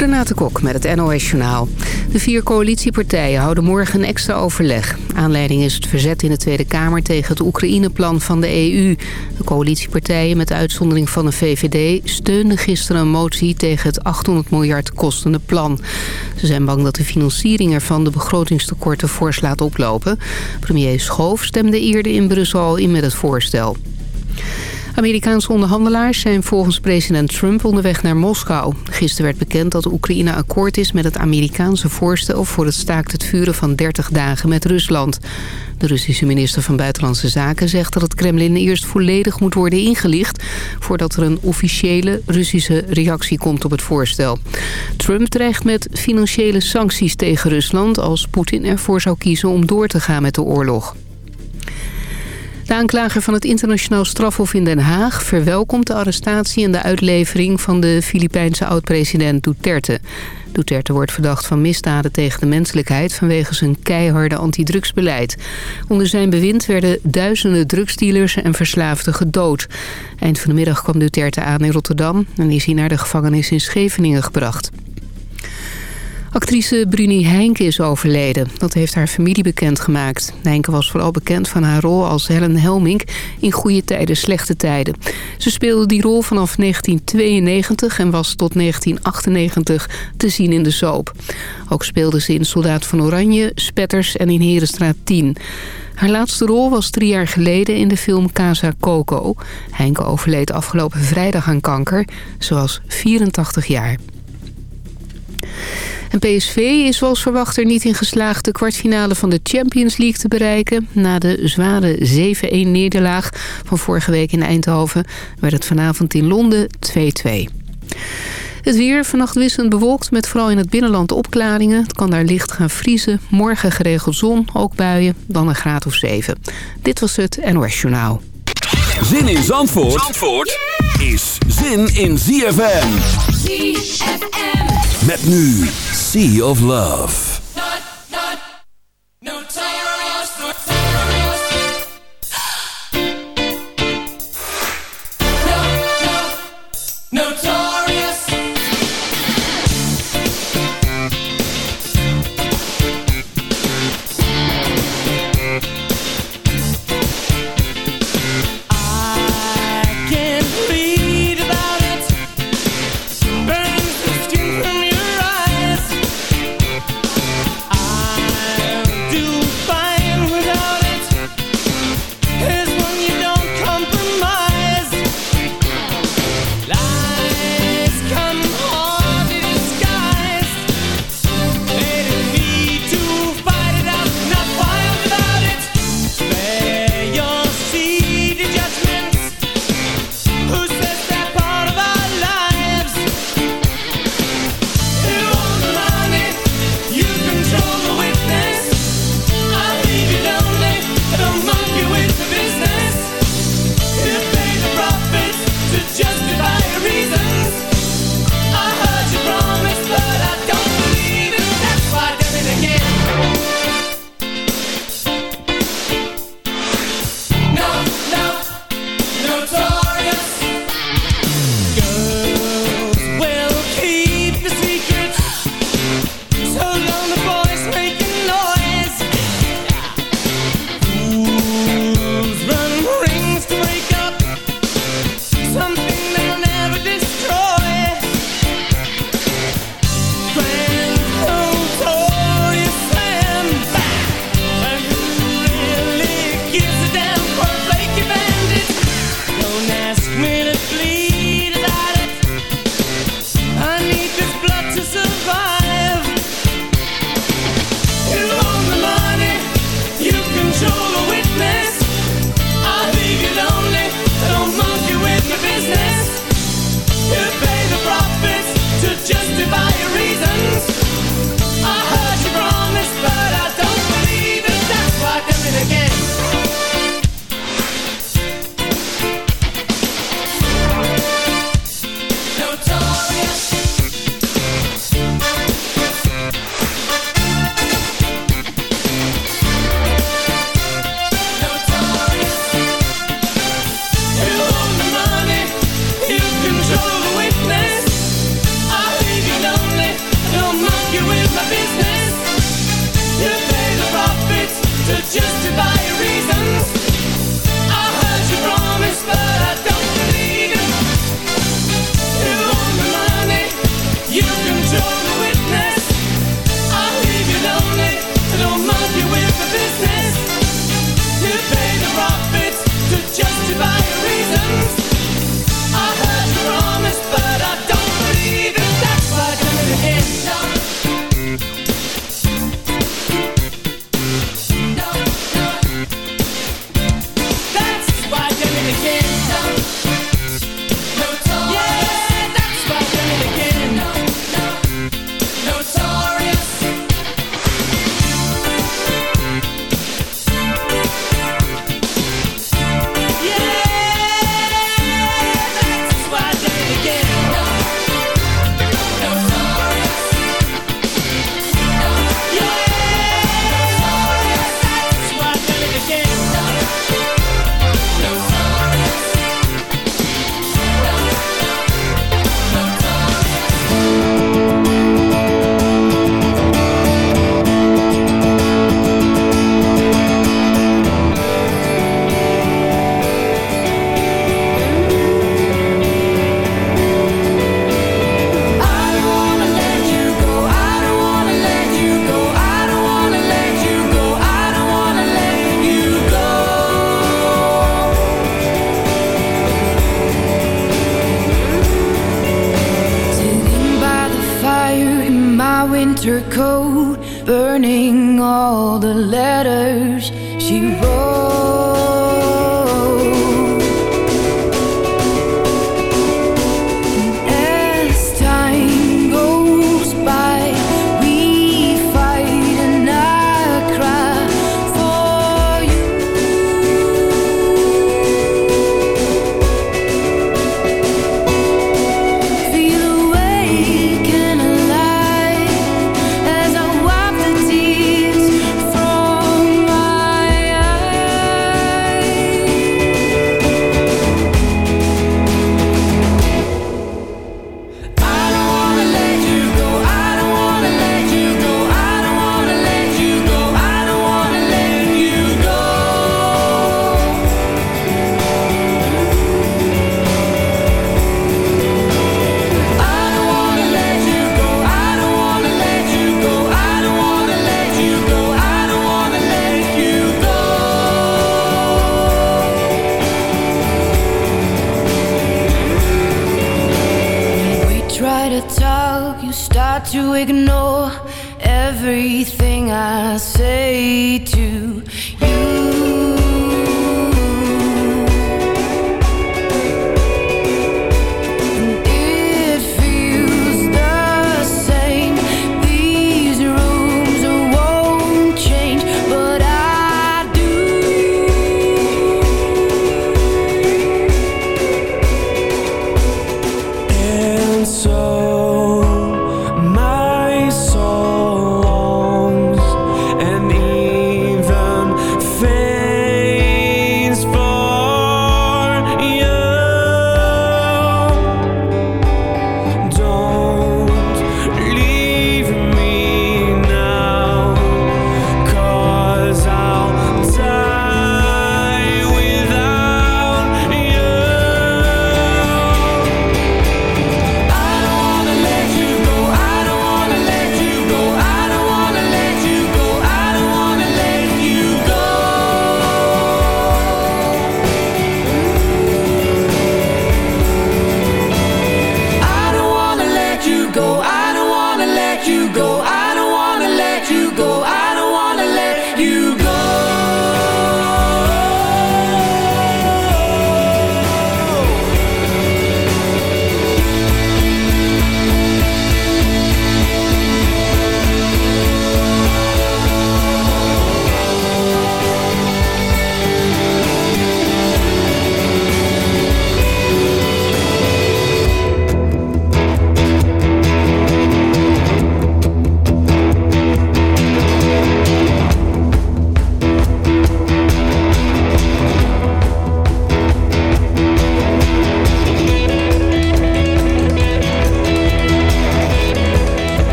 Renate Kok met het NOS Journaal. De vier coalitiepartijen houden morgen een extra overleg. Aanleiding is het verzet in de Tweede Kamer tegen het Oekraïneplan van de EU. De coalitiepartijen, met uitzondering van de VVD... steunden gisteren een motie tegen het 800 miljard kostende plan. Ze zijn bang dat de financiering ervan de begrotingstekorten fors laat oplopen. Premier Schoof stemde eerder in Brussel in met het voorstel. Amerikaanse onderhandelaars zijn volgens president Trump onderweg naar Moskou. Gisteren werd bekend dat Oekraïne akkoord is met het Amerikaanse voorstel... voor het staakt het vuren van 30 dagen met Rusland. De Russische minister van Buitenlandse Zaken zegt dat het Kremlin eerst volledig moet worden ingelicht... voordat er een officiële Russische reactie komt op het voorstel. Trump dreigt met financiële sancties tegen Rusland... als Poetin ervoor zou kiezen om door te gaan met de oorlog. De aanklager van het internationaal strafhof in Den Haag... verwelkomt de arrestatie en de uitlevering van de Filipijnse oud-president Duterte. Duterte wordt verdacht van misdaden tegen de menselijkheid... vanwege zijn keiharde antidrugsbeleid. Onder zijn bewind werden duizenden drugsdealers en verslaafden gedood. Eind van de middag kwam Duterte aan in Rotterdam... en is hij naar de gevangenis in Scheveningen gebracht. Actrice Bruni Heinke is overleden. Dat heeft haar familie bekendgemaakt. Heinke was vooral bekend van haar rol als Helen Helmink in Goede Tijden, Slechte Tijden. Ze speelde die rol vanaf 1992 en was tot 1998 te zien in de soap. Ook speelde ze in Soldaat van Oranje, Spetters en in Herenstraat 10. Haar laatste rol was drie jaar geleden in de film Casa Coco. Heinke overleed afgelopen vrijdag aan kanker. Ze was 84 jaar. En PSV is zoals verwacht er niet in geslaagd de kwartfinale van de Champions League te bereiken. Na de zware 7-1 nederlaag van vorige week in Eindhoven werd het vanavond in Londen 2-2. Het weer vannacht wisselend bewolkt met vooral in het binnenland opklaringen. Het kan daar licht gaan vriezen. Morgen geregeld zon, ook buien, dan een graad of 7. Dit was het NOS Journaal. Zin in Zandvoort, Zandvoort is zin in ZFM. ZFM. Met nu Sea of Love.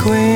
queen.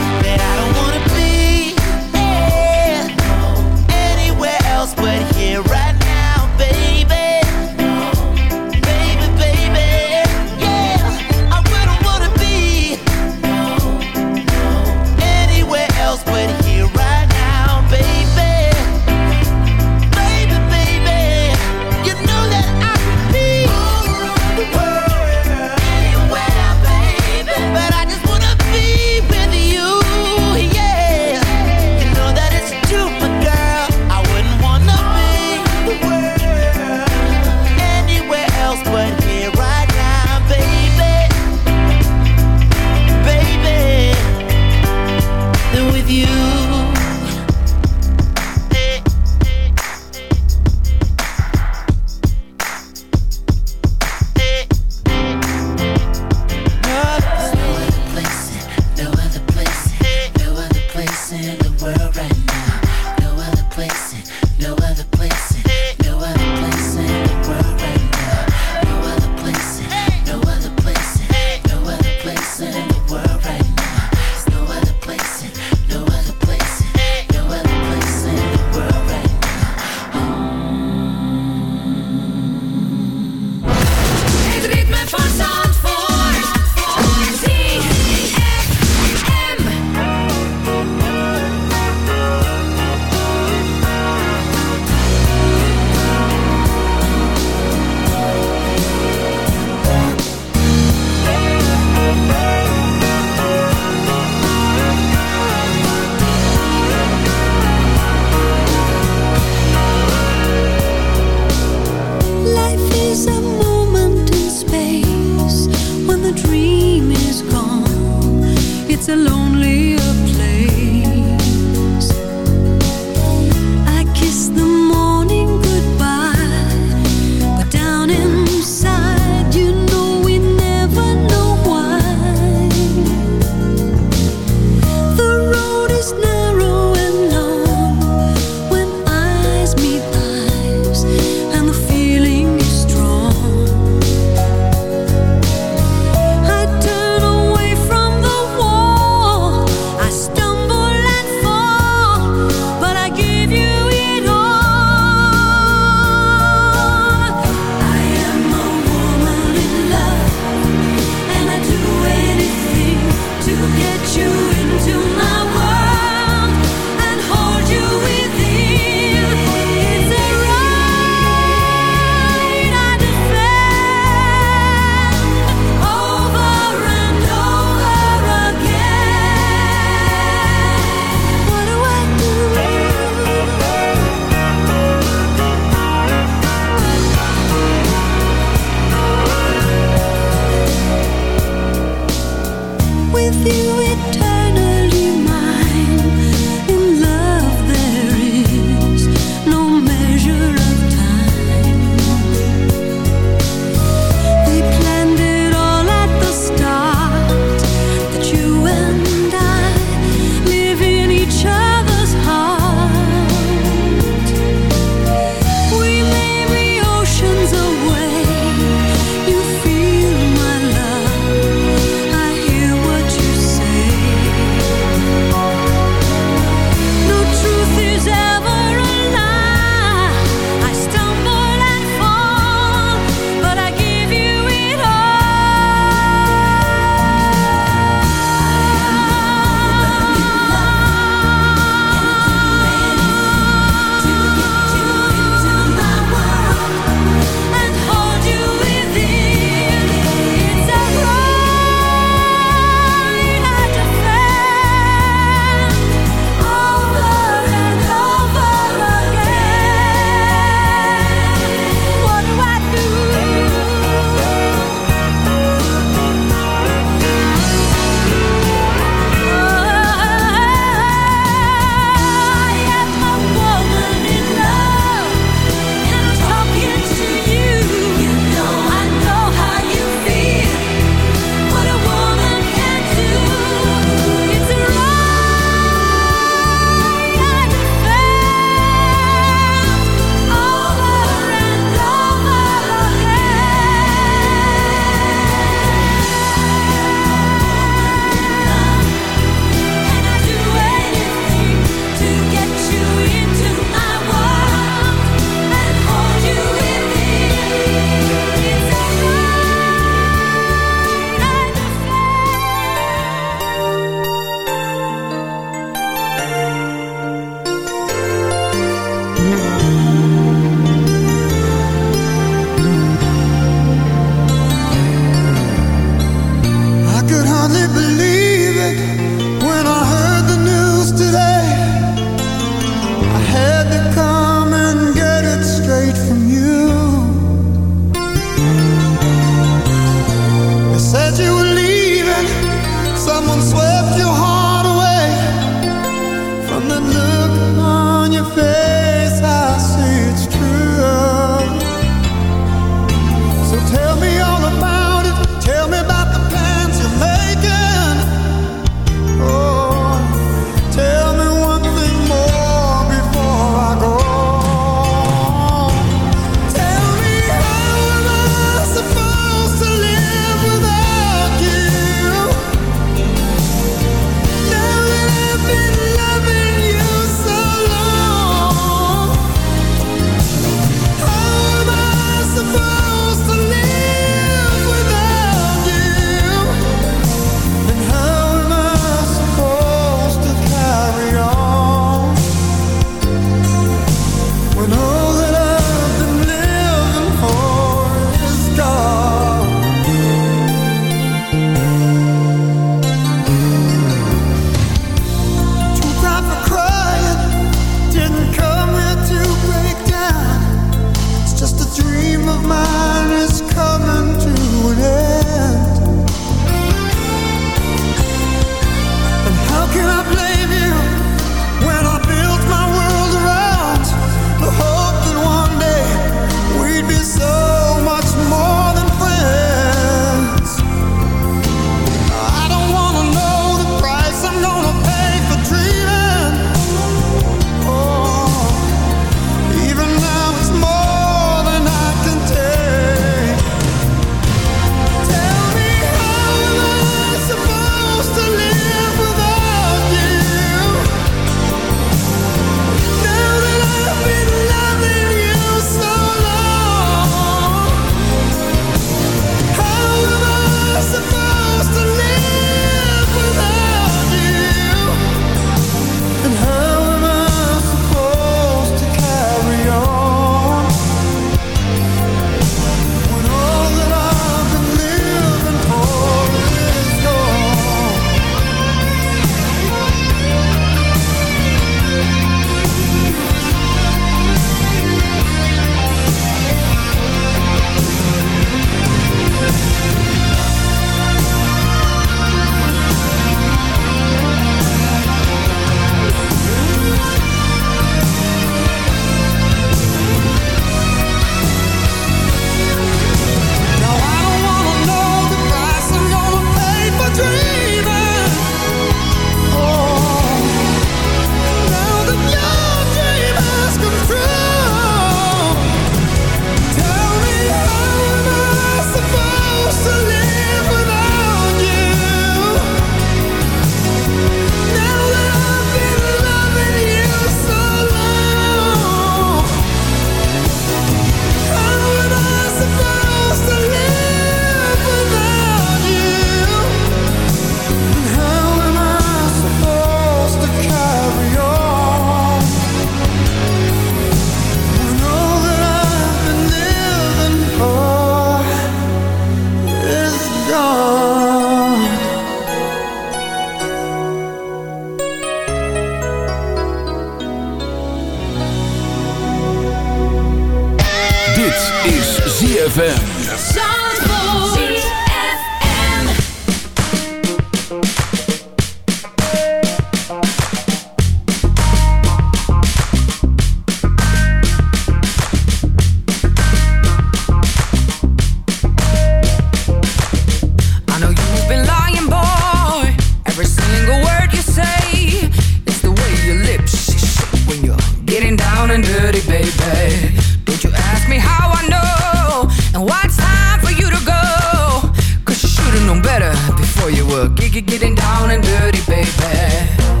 dirty, baby. Don't you ask me how I know and why it's time for you to go. Cause you should've known better before you were getting down and dirty, baby.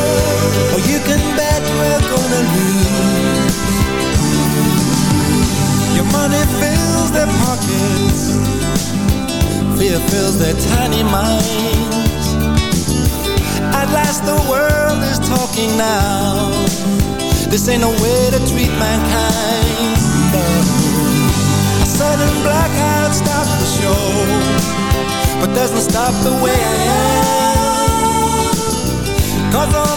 you can bet we're gonna lose. Your money fills their pockets, fear fills their tiny minds. At last, the world is talking now. This ain't no way to treat mankind. A sudden blackout stops the show, but doesn't stop the way I am. Cause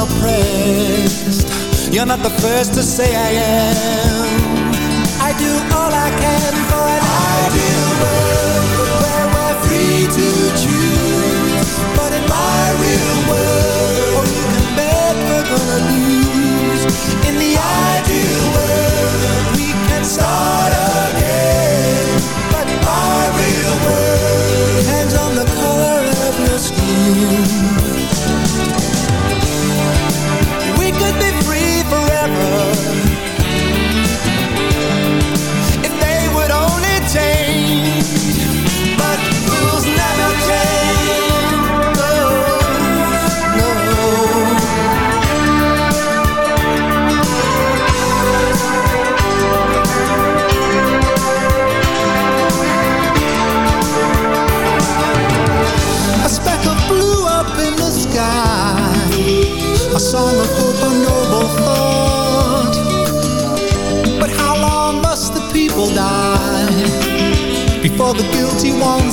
oppressed. You're not the first to say I am. I do all I can for an ideal world where we're free to choose. But in my real world, oh, you can bet we're gonna lose. In the ideal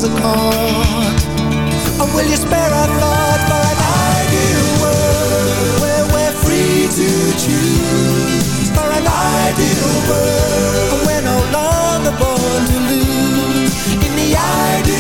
are caught Or will you spare a thought for an ideal world Where we're free to choose? For an ideal world Where we're no longer born to lose. In the ideal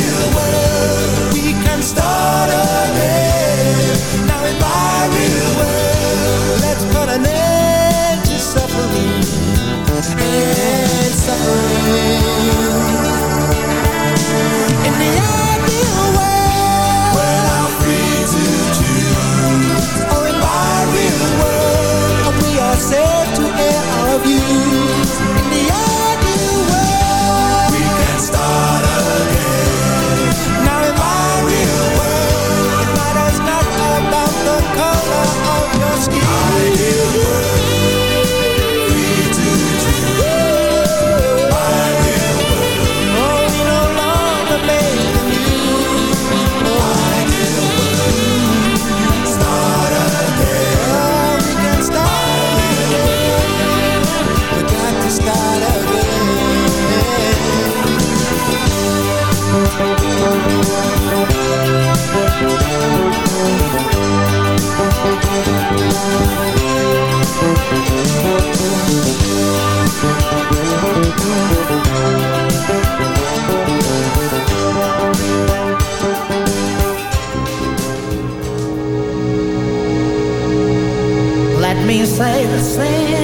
me say the since,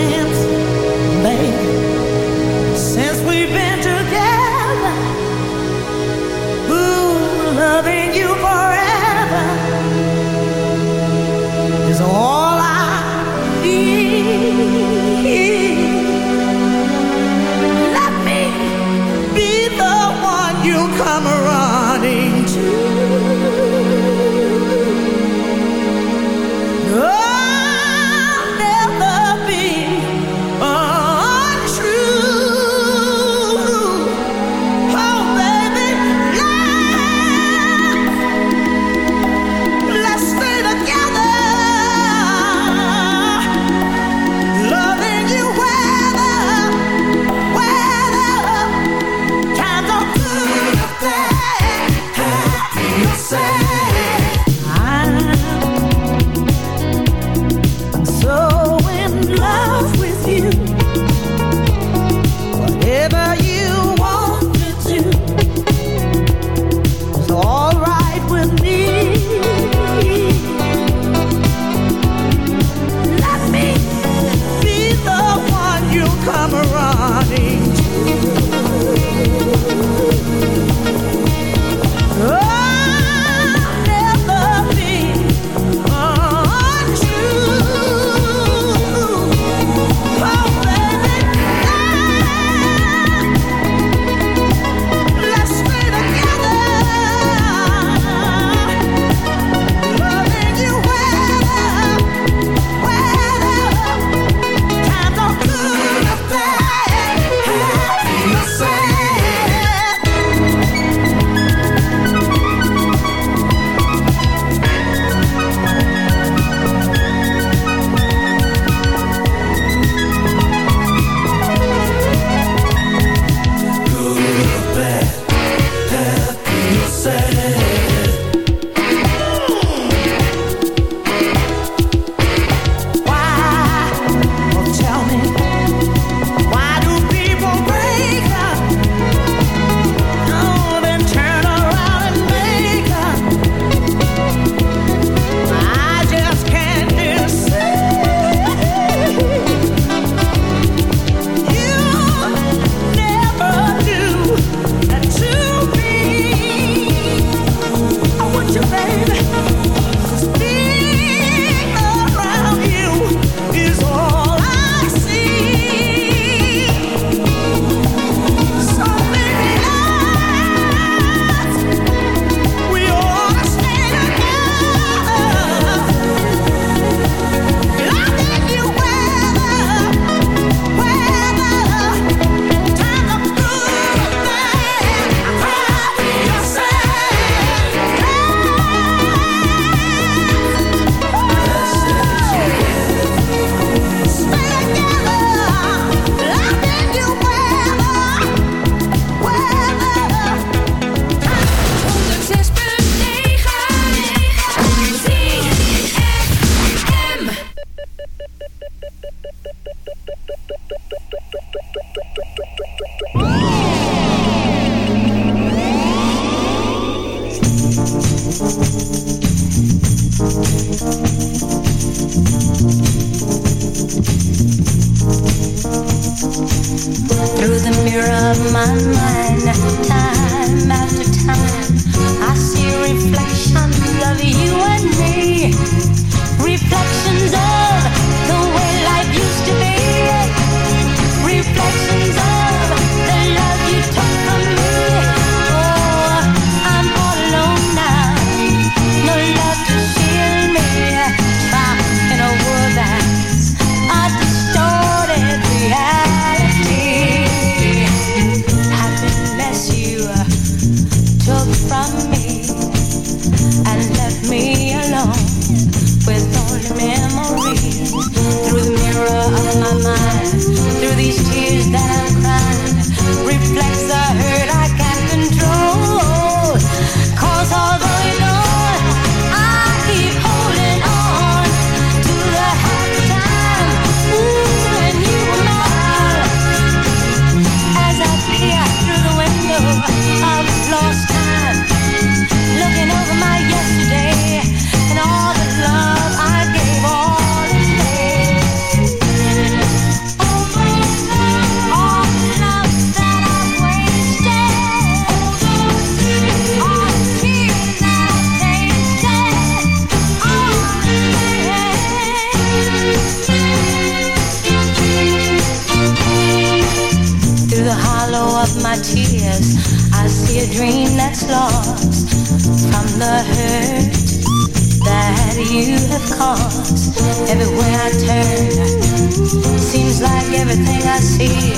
see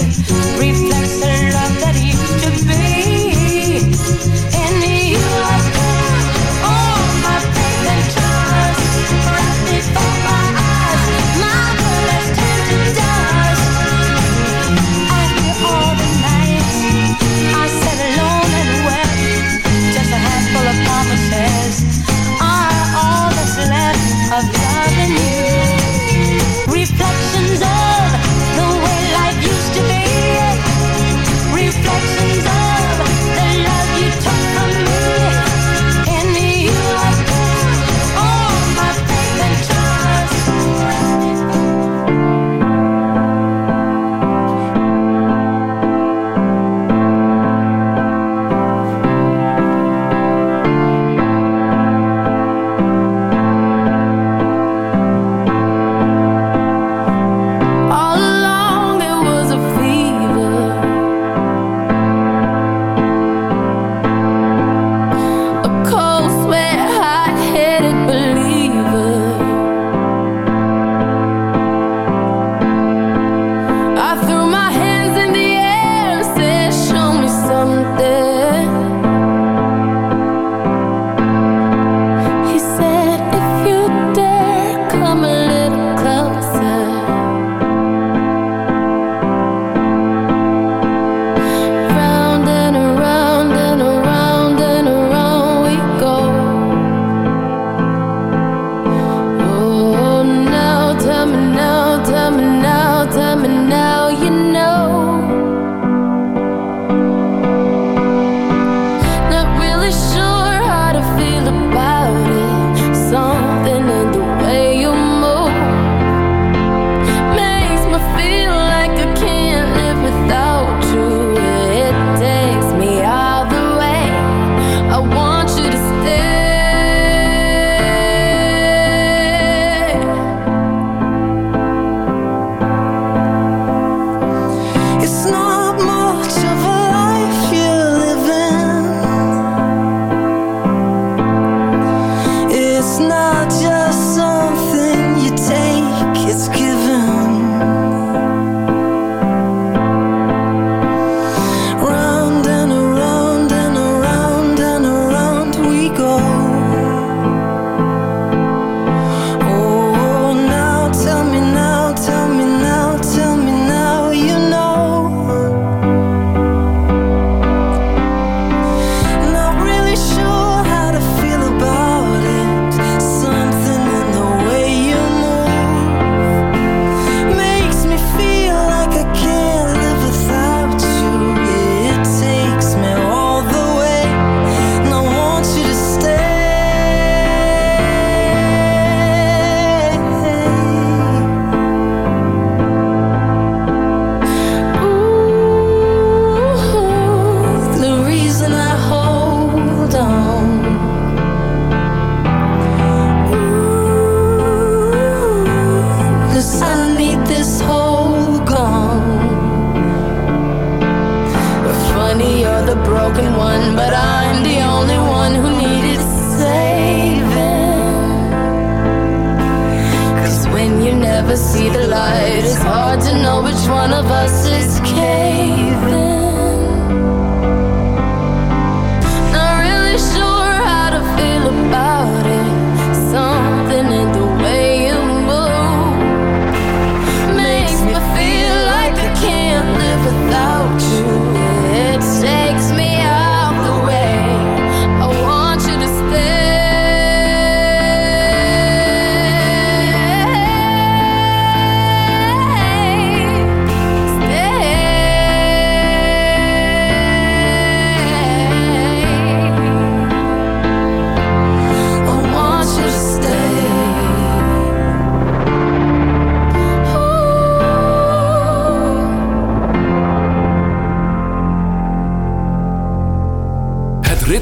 reflection of that used to be. Is caving.